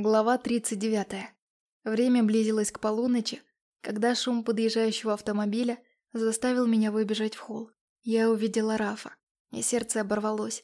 Глава 39. Время близилось к полуночи, когда шум подъезжающего автомобиля заставил меня выбежать в холл. Я увидела Рафа, и сердце оборвалось.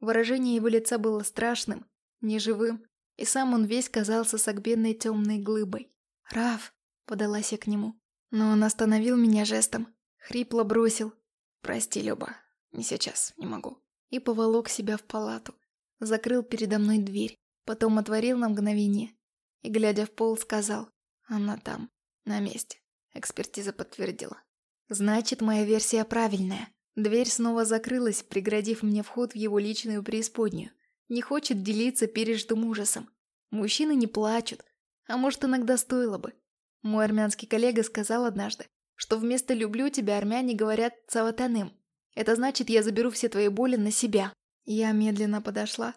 Выражение его лица было страшным, неживым, и сам он весь казался согбенной темной глыбой. «Раф!» — подалась я к нему. Но он остановил меня жестом, хрипло бросил. «Прости, Люба, не сейчас, не могу». И поволок себя в палату. Закрыл передо мной дверь. Потом отворил на мгновение и, глядя в пол, сказал «Она там, на месте». Экспертиза подтвердила. «Значит, моя версия правильная». Дверь снова закрылась, преградив мне вход в его личную преисподнюю. Не хочет делиться пережитым ужасом. Мужчины не плачут. А может, иногда стоило бы. Мой армянский коллега сказал однажды, что вместо «люблю тебя» армяне говорят «цаватаным». Это значит, я заберу все твои боли на себя. Я медленно подошла,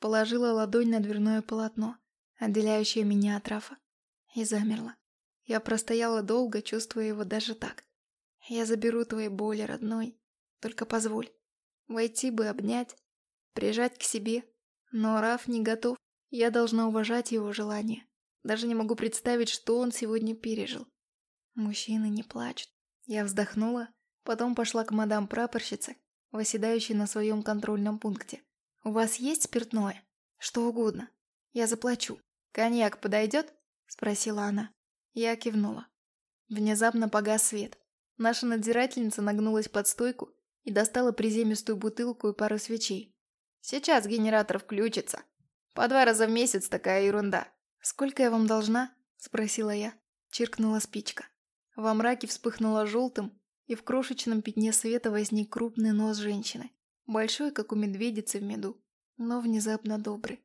Положила ладонь на дверное полотно, отделяющее меня от Рафа, и замерла. Я простояла долго, чувствуя его даже так. Я заберу твои боли, родной. Только позволь. Войти бы, обнять, прижать к себе. Но Раф не готов. Я должна уважать его желание. Даже не могу представить, что он сегодня пережил. Мужчины не плачут. Я вздохнула, потом пошла к мадам прапорщице, восседающей на своем контрольном пункте. «У вас есть спиртное?» «Что угодно. Я заплачу». «Коньяк подойдет?» – спросила она. Я кивнула. Внезапно погас свет. Наша надзирательница нагнулась под стойку и достала приземистую бутылку и пару свечей. «Сейчас генератор включится. По два раза в месяц такая ерунда». «Сколько я вам должна?» – спросила я. Чиркнула спичка. Во мраке вспыхнуло желтым, и в крошечном пятне света возник крупный нос женщины. Большой, как у медведицы в меду, но внезапно добрый.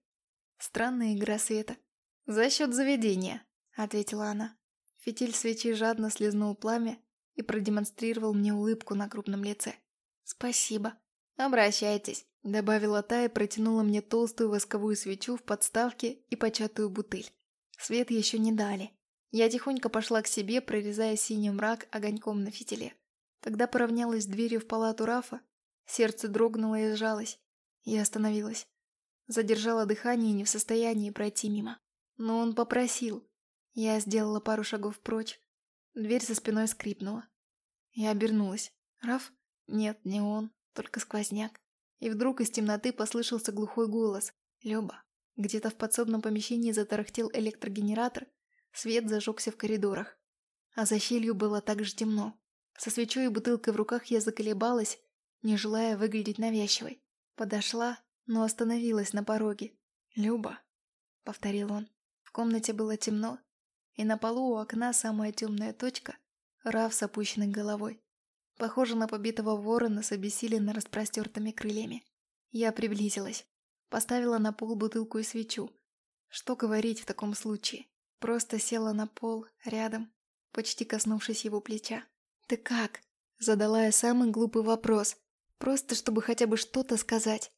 Странная игра света. «За счет заведения», — ответила она. Фитиль свечи жадно слезнул пламя и продемонстрировал мне улыбку на крупном лице. «Спасибо». «Обращайтесь», — добавила та и протянула мне толстую восковую свечу в подставке и початую бутыль. Свет еще не дали. Я тихонько пошла к себе, прорезая синий мрак огоньком на фитиле. Когда поравнялась с дверью в палату Рафа, Сердце дрогнуло и сжалось. Я остановилась. Задержала дыхание и не в состоянии пройти мимо. Но он попросил. Я сделала пару шагов прочь. Дверь за спиной скрипнула. Я обернулась. Раф? Нет, не он, только сквозняк. И вдруг из темноты послышался глухой голос. Лёба. Где-то в подсобном помещении затарахтел электрогенератор, свет зажегся в коридорах. А за щелью было так же темно. Со свечой и бутылкой в руках я заколебалась, не желая выглядеть навязчивой. Подошла, но остановилась на пороге. «Люба», — повторил он. В комнате было темно, и на полу у окна самая темная точка — Раф с опущенной головой. Похоже на побитого ворона с обессиленно распростертыми крыльями. Я приблизилась. Поставила на пол бутылку и свечу. Что говорить в таком случае? Просто села на пол, рядом, почти коснувшись его плеча. «Ты как?» Задала я самый глупый вопрос, Просто чтобы хотя бы что-то сказать.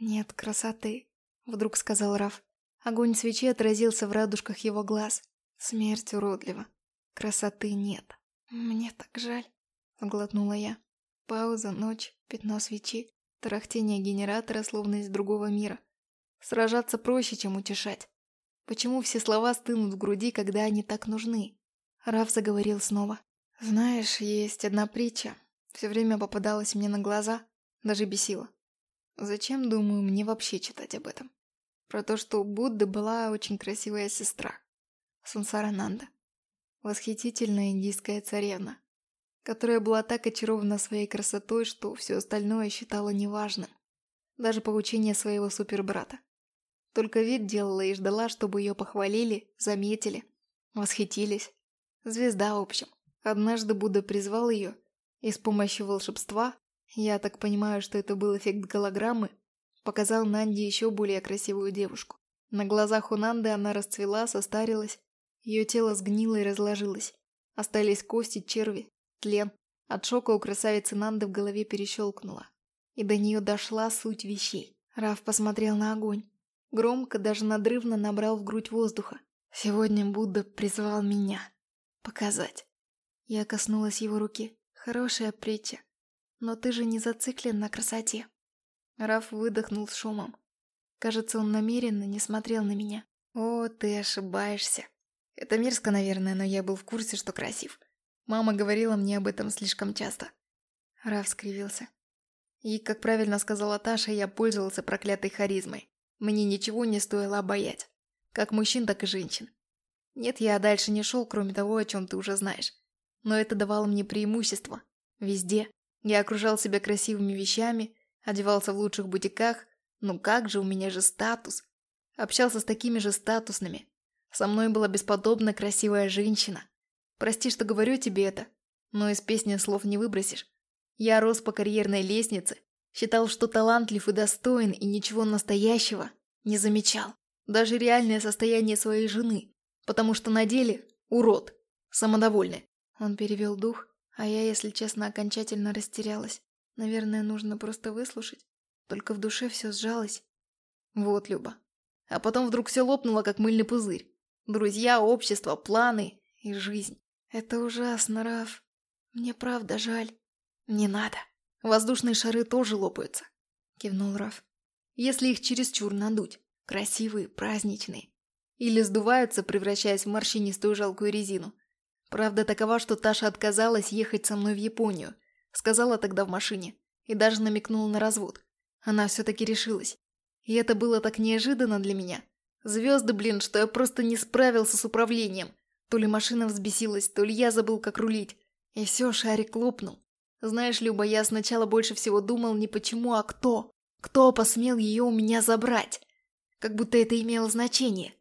«Нет красоты», — вдруг сказал Раф. Огонь свечи отразился в радужках его глаз. Смерть уродлива. Красоты нет. «Мне так жаль», — оглотнула я. Пауза, ночь, пятно свечи, тарахтение генератора, словно из другого мира. Сражаться проще, чем утешать. Почему все слова стынут в груди, когда они так нужны? Раф заговорил снова. «Знаешь, есть одна притча. Все время попадалась мне на глаза, даже бесила. Зачем, думаю, мне вообще читать об этом? Про то, что у Будды была очень красивая сестра. Сансарананда. Восхитительная индийская царевна, которая была так очарована своей красотой, что все остальное считала неважным. Даже поучение своего супербрата. Только вид делала и ждала, чтобы ее похвалили, заметили, восхитились. Звезда, в общем. Однажды Будда призвал ее и с помощью волшебства, я так понимаю, что это был эффект голограммы, показал Нанди еще более красивую девушку. На глазах у Нанды она расцвела, состарилась, ее тело сгнило и разложилось. Остались кости, черви, тлен. От шока у красавицы Нанды в голове перещелкнуло. И до нее дошла суть вещей. Раф посмотрел на огонь. Громко, даже надрывно набрал в грудь воздуха. Сегодня Будда призвал меня. Показать. Я коснулась его руки. Хорошая притча. Но ты же не зациклен на красоте. Раф выдохнул с шумом. Кажется, он намеренно не смотрел на меня. О, ты ошибаешься. Это мерзко, наверное, но я был в курсе, что красив. Мама говорила мне об этом слишком часто. Раф скривился. И, как правильно сказала Таша, я пользовался проклятой харизмой. Мне ничего не стоило обаять. Как мужчин, так и женщин. Нет, я дальше не шел, кроме того, о чем ты уже знаешь. Но это давало мне преимущество. Везде. Я окружал себя красивыми вещами, одевался в лучших бутиках. Ну как же, у меня же статус. Общался с такими же статусными. Со мной была бесподобно красивая женщина. Прости, что говорю тебе это, но из песни слов не выбросишь. Я рос по карьерной лестнице, считал, что талантлив и достоин, и ничего настоящего не замечал. Даже реальное состояние своей жены, потому что на деле урод, самодовольный. Он перевел дух, а я, если честно, окончательно растерялась. Наверное, нужно просто выслушать. Только в душе все сжалось. Вот, Люба. А потом вдруг все лопнуло, как мыльный пузырь. Друзья, общество, планы и жизнь. Это ужасно, Раф. Мне правда жаль. Не надо. Воздушные шары тоже лопаются. Кивнул Раф. Если их чересчур надуть. Красивые, праздничные. Или сдуваются, превращаясь в морщинистую жалкую резину. Правда такова, что Таша отказалась ехать со мной в Японию. Сказала тогда в машине. И даже намекнула на развод. Она все-таки решилась. И это было так неожиданно для меня. Звезды, блин, что я просто не справился с управлением. То ли машина взбесилась, то ли я забыл, как рулить. И все, шарик лопнул. Знаешь, Люба, я сначала больше всего думал не почему, а кто. Кто посмел ее у меня забрать? Как будто это имело значение.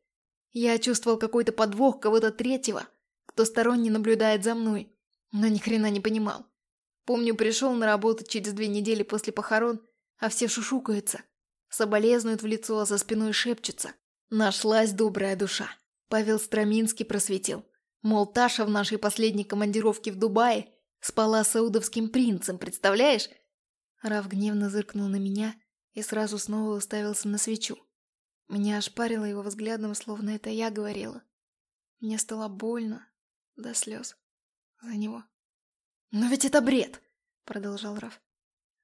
Я чувствовал какой-то подвох кого-то третьего, кто сторонне наблюдает за мной, но ни хрена не понимал. Помню, пришел на работу через две недели после похорон, а все шушукаются. Соболезнуют в лицо, а за спиной шепчутся. Нашлась добрая душа. Павел Строминский просветил. Мол, Таша в нашей последней командировке в Дубае спала с саудовским принцем, представляешь? Раф гневно зыркнул на меня и сразу снова уставился на свечу. Меня ошпарило его взглядом, словно это я говорила. Мне стало больно до слез за него. «Но ведь это бред!» — продолжал Раф.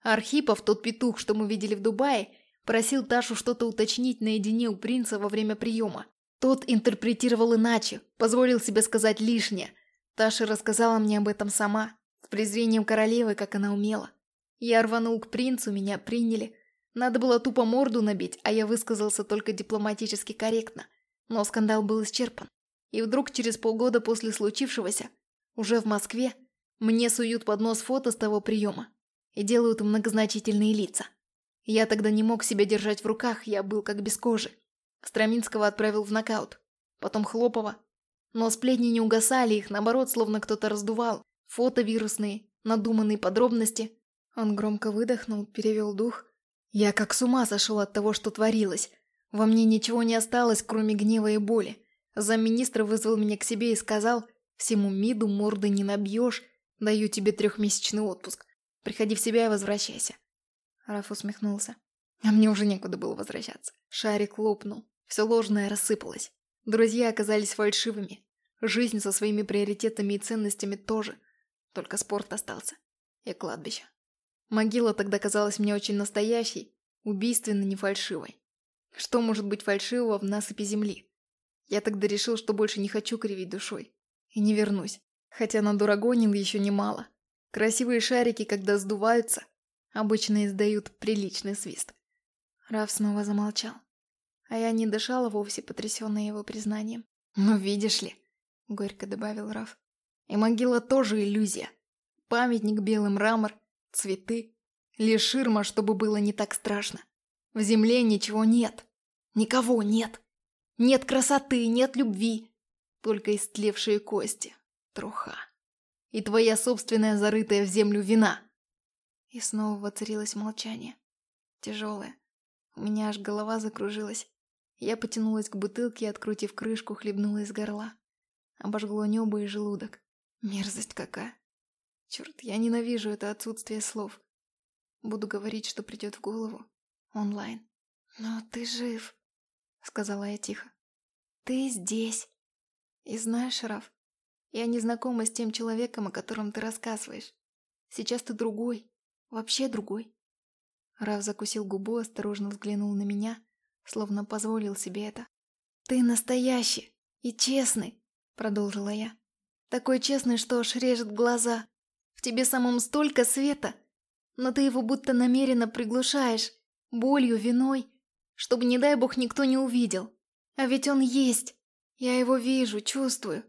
Архипов, тот петух, что мы видели в Дубае, Просил Ташу что-то уточнить наедине у принца во время приема. Тот интерпретировал иначе, позволил себе сказать лишнее. Таша рассказала мне об этом сама, с презрением королевы, как она умела. Я рванул к принцу, меня приняли. Надо было тупо морду набить, а я высказался только дипломатически корректно. Но скандал был исчерпан. И вдруг через полгода после случившегося, уже в Москве, мне суют под нос фото с того приема и делают многозначительные лица. Я тогда не мог себя держать в руках, я был как без кожи. Строминского отправил в нокаут. Потом Хлопова. Но сплетни не угасали, их наоборот словно кто-то раздувал. Фото вирусные, надуманные подробности. Он громко выдохнул, перевел дух. Я как с ума сошел от того, что творилось. Во мне ничего не осталось, кроме гнева и боли. Замминистра вызвал меня к себе и сказал, «Всему МИДу морды не набьешь, даю тебе трехмесячный отпуск. Приходи в себя и возвращайся». Раф усмехнулся. А мне уже некуда было возвращаться. Шарик лопнул. Все ложное рассыпалось. Друзья оказались фальшивыми. Жизнь со своими приоритетами и ценностями тоже. Только спорт остался. И кладбище. Могила тогда казалась мне очень настоящей, убийственно не фальшивой. Что может быть фальшивого в насыпи земли? Я тогда решил, что больше не хочу кривить душой. И не вернусь. Хотя надурагонил еще немало. Красивые шарики, когда сдуваются, обычно издают приличный свист. Раф снова замолчал. А я не дышала вовсе, потрясенная его признанием. «Ну, видишь ли», — горько добавил Раф. «И могила тоже иллюзия. Памятник, белый мрамор, цветы. Лишь ширма, чтобы было не так страшно. В земле ничего нет. Никого нет. Нет красоты, нет любви. Только истлевшие кости, труха. И твоя собственная зарытая в землю вина». И снова воцарилось молчание. Тяжелое. У меня аж голова закружилась. Я потянулась к бутылке и, открутив крышку, хлебнула из горла. Обожгло небо и желудок. Мерзость какая. Черт, я ненавижу это отсутствие слов. Буду говорить, что придет в голову. Онлайн. «Но ты жив», — сказала я тихо. «Ты здесь. И знаешь, Раф, я не знакома с тем человеком, о котором ты рассказываешь. Сейчас ты другой. Вообще другой. Раф закусил губу, осторожно взглянул на меня, словно позволил себе это. «Ты настоящий и честный», — продолжила я. «Такой честный, что аж режет глаза. В тебе самом столько света, но ты его будто намеренно приглушаешь, болью, виной, чтобы, не дай бог, никто не увидел. А ведь он есть. Я его вижу, чувствую.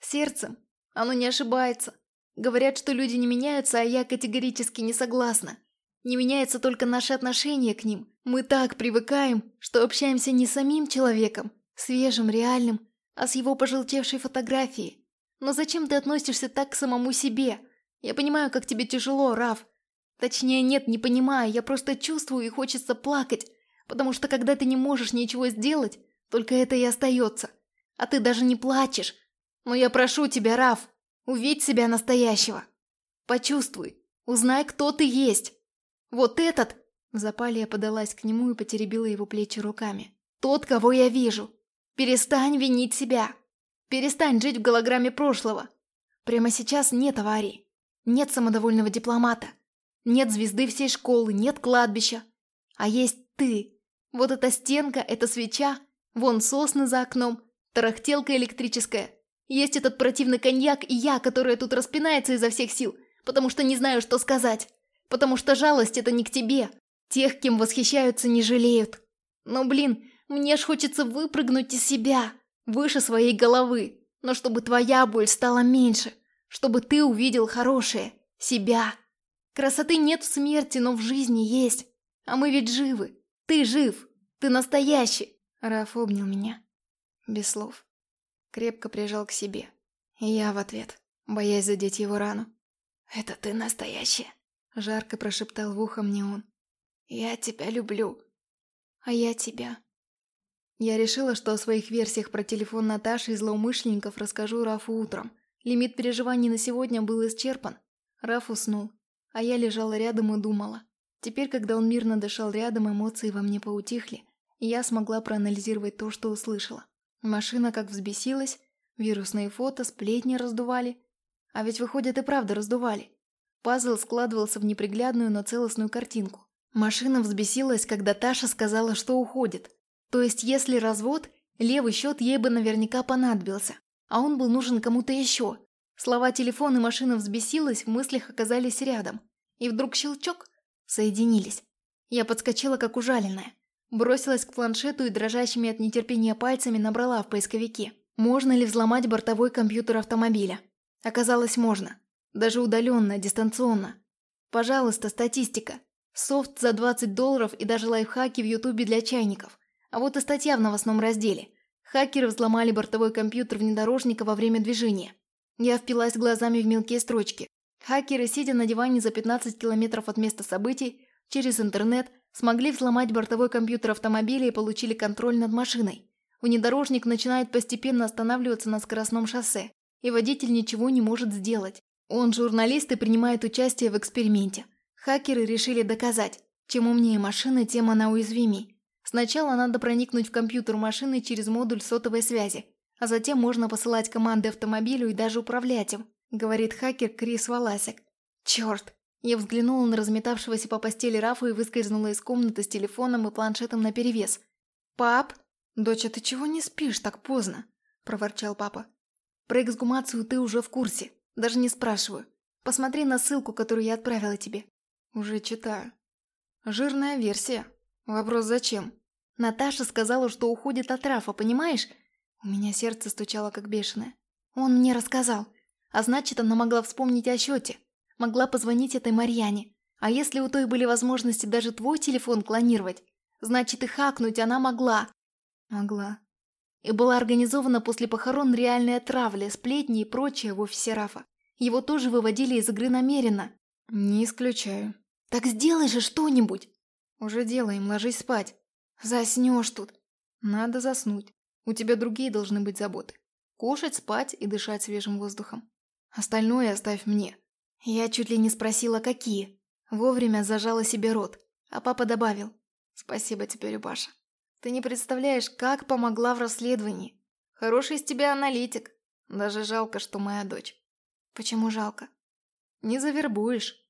Сердцем. Оно не ошибается. Говорят, что люди не меняются, а я категорически не согласна. Не меняется только наше отношение к ним. Мы так привыкаем, что общаемся не с самим человеком, свежим, реальным, а с его пожелтевшей фотографией. Но зачем ты относишься так к самому себе? Я понимаю, как тебе тяжело, Раф. Точнее, нет, не понимаю, я просто чувствую и хочется плакать, потому что когда ты не можешь ничего сделать, только это и остается. А ты даже не плачешь. Но я прошу тебя, Раф, увидь себя настоящего. Почувствуй, узнай, кто ты есть. Вот этот... В запале я подалась к нему и потеребила его плечи руками. Тот, кого я вижу. Перестань винить себя. Перестань жить в голограмме прошлого. Прямо сейчас нет аварии. Нет самодовольного дипломата. Нет звезды всей школы, нет кладбища. А есть ты. Вот эта стенка, эта свеча, вон сосны за окном, тарахтелка электрическая. Есть этот противный коньяк и я, которая тут распинается изо всех сил, потому что не знаю, что сказать. Потому что жалость это не к тебе. Тех, кем восхищаются, не жалеют. Но, блин, мне ж хочется выпрыгнуть из себя, выше своей головы. Но чтобы твоя боль стала меньше, чтобы ты увидел хорошее, себя. Красоты нет в смерти, но в жизни есть. А мы ведь живы. Ты жив. Ты настоящий. Раф обнял меня. Без слов. Крепко прижал к себе. И я в ответ, боясь задеть его рану. «Это ты настоящая», — жарко прошептал в ухо мне он. «Я тебя люблю». «А я тебя». Я решила, что о своих версиях про телефон Наташи и злоумышленников расскажу Рафу утром. Лимит переживаний на сегодня был исчерпан. Раф уснул, а я лежала рядом и думала. Теперь, когда он мирно дышал рядом, эмоции во мне поутихли, и я смогла проанализировать то, что услышала. Машина как взбесилась, вирусные фото, сплетни раздували. А ведь, выходит, и правда раздували. Пазл складывался в неприглядную, но целостную картинку. Машина взбесилась, когда Таша сказала, что уходит. То есть, если развод, левый счет ей бы наверняка понадобился. А он был нужен кому-то еще. Слова телефон и машина взбесилась, в мыслях оказались рядом. И вдруг щелчок, Соединились. Я подскочила, как ужаленная. Бросилась к планшету и дрожащими от нетерпения пальцами набрала в поисковике. Можно ли взломать бортовой компьютер автомобиля? Оказалось, можно. Даже удаленно, дистанционно. Пожалуйста, статистика. Софт за 20 долларов и даже лайфхаки в ютубе для чайников. А вот и статья в новостном разделе. Хакеры взломали бортовой компьютер внедорожника во время движения. Я впилась глазами в мелкие строчки. Хакеры, сидя на диване за 15 километров от места событий, через интернет смогли взломать бортовой компьютер автомобиля и получили контроль над машиной. Внедорожник начинает постепенно останавливаться на скоростном шоссе, и водитель ничего не может сделать. Он журналист и принимает участие в эксперименте. Хакеры решили доказать, чем умнее машина, тем она уязвимей. Сначала надо проникнуть в компьютер машины через модуль сотовой связи, а затем можно посылать команды автомобилю и даже управлять им говорит хакер Крис Валасик. Черт! Я взглянула на разметавшегося по постели Рафа и выскользнула из комнаты с телефоном и планшетом наперевес. «Пап? Доча, ты чего не спишь так поздно?» – проворчал папа. «Про эксгумацию ты уже в курсе. Даже не спрашиваю. Посмотри на ссылку, которую я отправила тебе». «Уже читаю». «Жирная версия. Вопрос зачем?» Наташа сказала, что уходит от Рафа, понимаешь? У меня сердце стучало как бешеное. Он мне рассказал. А значит, она могла вспомнить о счете. Могла позвонить этой Марьяне. А если у той были возможности даже твой телефон клонировать, значит и хакнуть она могла. Могла. И была организована после похорон реальная травля, сплетни и прочее в офисе Рафа. Его тоже выводили из игры намеренно. Не исключаю. Так сделай же что-нибудь. Уже делаем, ложись спать. Заснешь тут. Надо заснуть. У тебя другие должны быть заботы. Кушать, спать и дышать свежим воздухом. Остальное оставь мне. Я чуть ли не спросила, какие. Вовремя зажала себе рот, а папа добавил. Спасибо тебе, Любаша. Ты не представляешь, как помогла в расследовании. Хороший из тебя аналитик. Даже жалко, что моя дочь. Почему жалко? Не завербуешь.